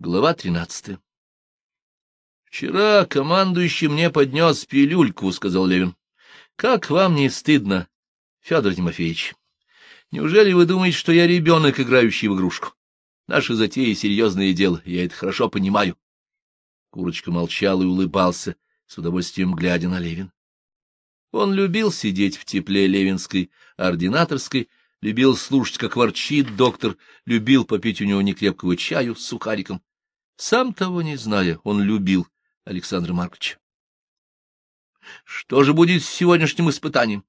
Глава тринадцатая. «Вчера командующий мне поднес пилюльку», — сказал Левин. «Как вам не стыдно, Федор Тимофеевич? Неужели вы думаете, что я ребенок, играющий в игрушку? Наши затеи — серьезное дело, я это хорошо понимаю». Курочка молчал и улыбался, с удовольствием глядя на Левин. Он любил сидеть в тепле Левинской ординаторской, любил слушать, как ворчит доктор, любил попить у него некрепкого чаю с сухариком. Сам того не зная, он любил Александра Марковича. Что же будет с сегодняшним испытанием?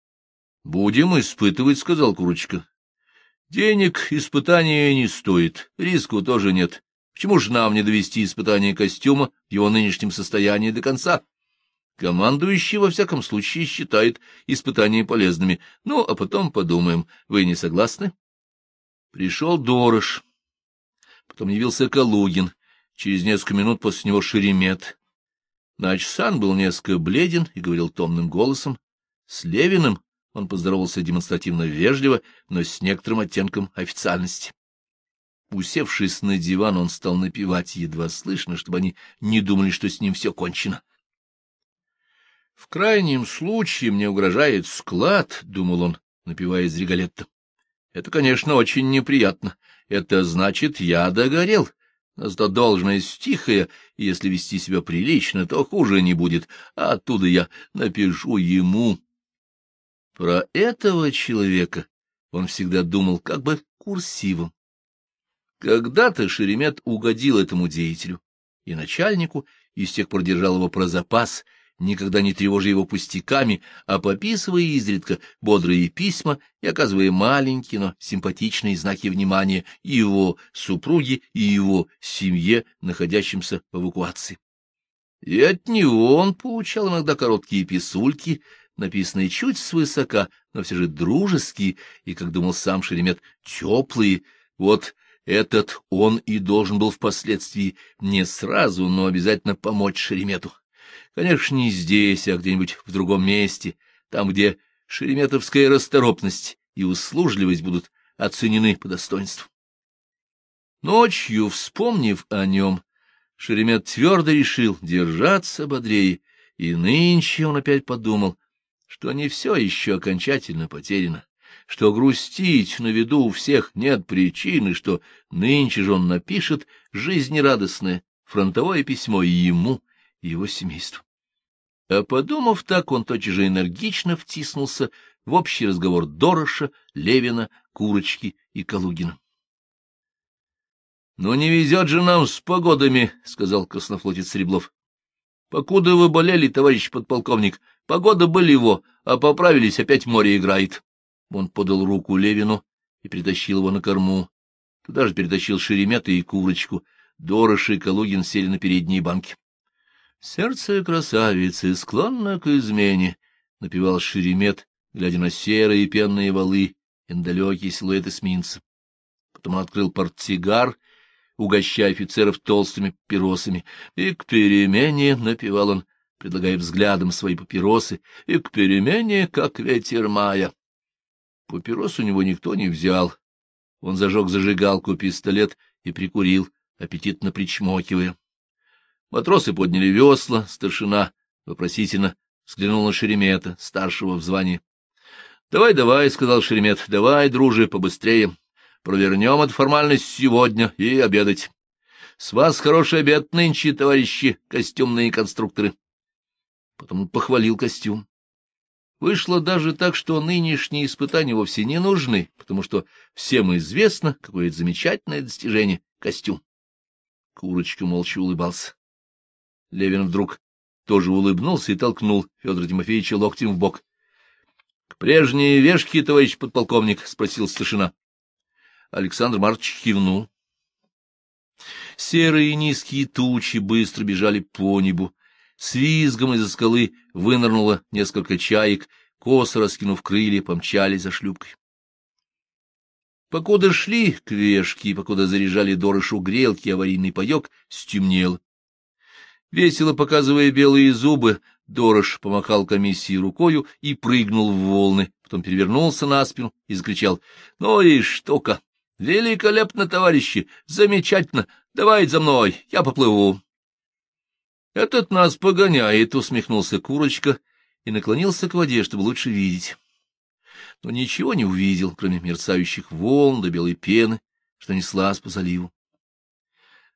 — Будем испытывать, — сказал Курочка. — Денег испытания не стоит, риску тоже нет. Почему же нам не довести испытание костюма в его нынешнем состоянии до конца? Командующий, во всяком случае, считает испытания полезными. Ну, а потом подумаем. Вы не согласны? Пришел Дорож. Потом явился Калугин, через несколько минут после него Шеремет. Начсан был несколько бледен и говорил томным голосом. С Левиным он поздоровался демонстративно вежливо, но с некоторым оттенком официальности. Усевшись на диван, он стал напевать едва слышно, чтобы они не думали, что с ним все кончено. «В крайнем случае мне угрожает склад», — думал он, напевая из Риголетта. «Это, конечно, очень неприятно. Это значит, я догорел. Но зато должность тихая, и если вести себя прилично, то хуже не будет. А оттуда я напишу ему. Про этого человека он всегда думал как бы курсивом. Когда-то Шеремет угодил этому деятелю и начальнику, и с тех пор держал его про запас — никогда не тревожа его пустяками, а пописывая изредка бодрые письма и оказывая маленькие, но симпатичные знаки внимания его супруге и его семье, находящимся в эвакуации. И от него он получал иногда короткие писульки, написанные чуть свысока, но все же дружеские, и, как думал сам Шеремет, теплые. Вот этот он и должен был впоследствии не сразу, но обязательно помочь Шеремету. Конечно, не здесь, а где-нибудь в другом месте, там, где шереметовская расторопность и услужливость будут оценены по достоинству. Ночью, вспомнив о нем, Шеремет твердо решил держаться бодрее, и нынче он опять подумал, что не все еще окончательно потеряно, что грустить на виду у всех нет причины, что нынче же он напишет жизнерадостное фронтовое письмо ему, и его семейству. А подумав так, он тотчас же энергично втиснулся в общий разговор Дороша, Левина, Курочки и Калугина. — Ну, не везет же нам с погодами, — сказал краснофлотец Реблов. — Покуда вы болели, товарищ подполковник, погода были его, а поправились, опять море играет. Он подал руку Левину и притащил его на корму. Туда же перетащил Шеремета и Курочку. Дорош и Калугин сели на передние банки. Сердце красавицы склонно к измене, — напевал Шеремет, глядя на серые пенные валы и на далекие силуэты эсминца. Потом он открыл портсигар, угощая офицеров толстыми папиросами, и к перемене, — напевал он, предлагая взглядом свои папиросы, — и к перемене, как ветер мая. Папирос у него никто не взял. Он зажег зажигалку пистолет и прикурил, аппетитно причмокивая. Матросы подняли весла, старшина вопросительно взглянул на Шеремета, старшего в звании. — Давай, давай, — сказал Шеремет, — давай, дружи, побыстрее. Провернем эту формальность сегодня и обедать. С вас хороший обед нынче, товарищи костюмные конструкторы. Потом похвалил костюм. Вышло даже так, что нынешние испытания вовсе не нужны, потому что всем известно, какое это замечательное достижение — костюм. Курочка молча улыбался. Левин вдруг тоже улыбнулся и толкнул Федора Тимофеевича локтем в бок. — К прежней вешке, товарищ подполковник? — спросил старшина. Александр Марч кивнул. Серые низкие тучи быстро бежали по небу. С визгом из-за скалы вынырнуло несколько чаек, косо раскинув крылья, помчались за шлюпкой. Покуда шли к вешке, покуда заряжали дорышу грелки аварийный паек, стемнело. Весело показывая белые зубы, Дорош помахал комиссии рукою и прыгнул в волны, потом перевернулся на спину и закричал. — Ну и штука! Великолепно, товарищи, замечательно. Давай за мной, я поплыву. Этот нас погоняет, усмехнулся курочка и наклонился к воде, чтобы лучше видеть. Но ничего не увидел, кроме мерцающих волн до белой пены, что неслась по заливу.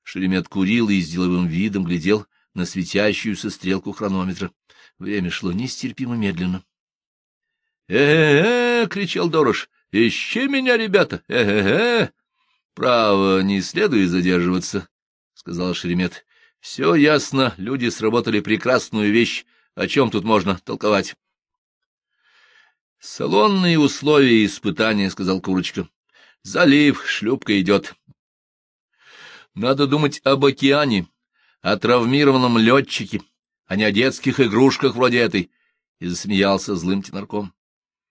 Шеремет курил и с деловым видом глядел на светящуюся стрелку хронометра. Время шло нестерпимо медленно. «Э-э-э!» — кричал Дорош. «Ищи меня, ребята! Э-э-э!» «Право, не следует задерживаться», — сказал Шеремет. «Все ясно, люди сработали прекрасную вещь. О чем тут можно толковать?» «Салонные условия испытания», — сказал Курочка. «Залив, шлюпка идет. Надо думать об океане, о травмированном летчике, а не о детских игрушках вроде этой, — и засмеялся злым тенарком.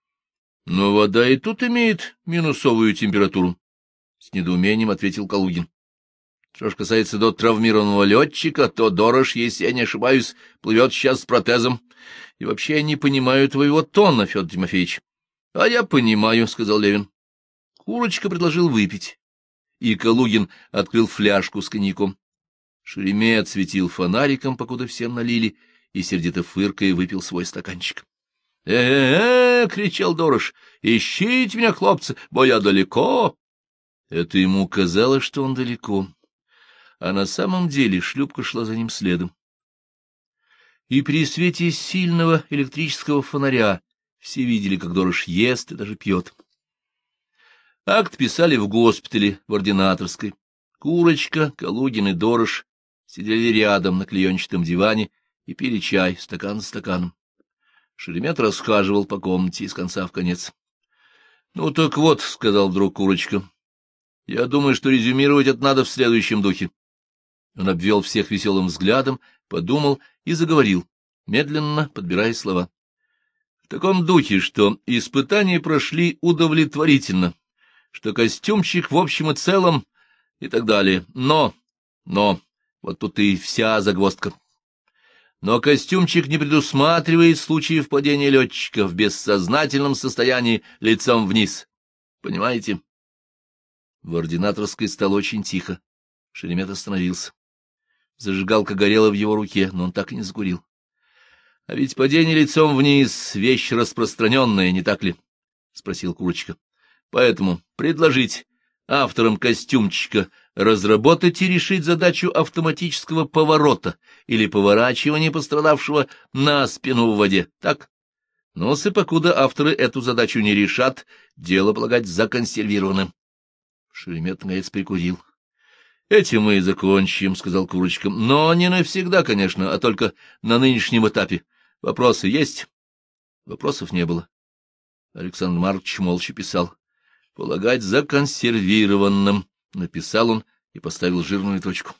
— Но вода и тут имеет минусовую температуру, — с недоумением ответил Калугин. Что ж касается до травмированного летчика, то Дорож, если я не ошибаюсь, плывет сейчас с протезом. И вообще я не понимаю твоего тона, Федор Тимофеевич. — А я понимаю, — сказал Левин. Курочка предложил выпить и Калугин открыл фляжку с коньяком. Шеремет светил фонариком, покуда всем налили, и, сердито фыркая, выпил свой стаканчик. «Э-э-э!» — кричал Дорош. «Ищите меня, хлопцы, бо я далеко!» Это ему казалось, что он далеко, а на самом деле шлюпка шла за ним следом. И при свете сильного электрического фонаря все видели, как Дорош ест и даже пьет. Акт писали в госпитале, в ординаторской. Курочка, Калугин и Дорош сидели рядом на клеенчатом диване и пили чай стакан за стаканом. Шеремет расхаживал по комнате из конца в конец. — Ну так вот, — сказал вдруг Курочка, — я думаю, что резюмировать это надо в следующем духе. Он обвел всех веселым взглядом, подумал и заговорил, медленно подбирая слова. В таком духе, что испытания прошли удовлетворительно что костюмчик в общем и целом и так далее. Но, но, вот тут и вся загвоздка. Но костюмчик не предусматривает случаев падения летчика в бессознательном состоянии лицом вниз. Понимаете? В ординаторской стало очень тихо. Шеремет остановился. Зажигалка горела в его руке, но он так и не закурил. — А ведь падение лицом вниз — вещь распространенная, не так ли? — спросил Курочка. Поэтому предложить авторам костюмчика разработать и решить задачу автоматического поворота или поворачивания пострадавшего на спину в воде, так? Но и покуда авторы эту задачу не решат, дело полагать законсервированным. Шеремет наконец прикурил. — Этим мы и закончим, — сказал Курочка. — Но не навсегда, конечно, а только на нынешнем этапе. Вопросы есть? Вопросов не было. Александр Маркович молча писал полагать законсервированным, — написал он и поставил жирную точку.